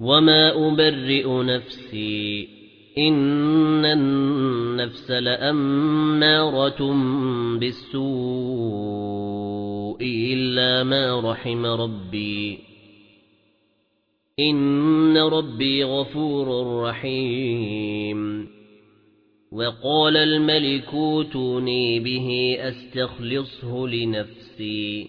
وما أبرئ نفسي إن النفس لأمارة بالسوء إلا ما رحم ربي إن ربي غفور رحيم وقال الملك اوتوني به أستخلصه لنفسي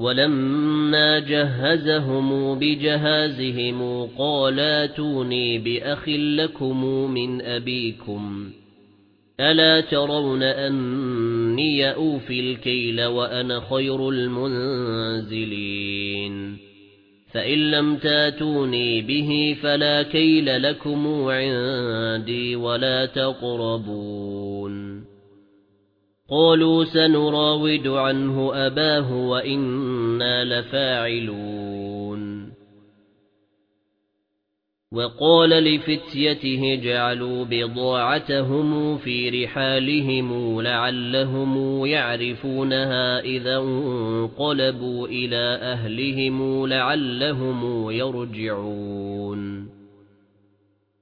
ولما جهزهم بجهازهم قال آتوني بأخ لكم من أبيكم. ألا ترون أني أوفي الكيل وأنا خير المنزلين؟ فإن لم تاتوني به فلا كيل لكم عندي ولا تقربون. قالوا سنراود عنه أباه وإنا لفاعلون. وقال لفتيته جعلوا بضاعتهم في رحالهم لعلهم يعرفونها إذا انقلبوا إلى أهلهم لعلهم يرجعون.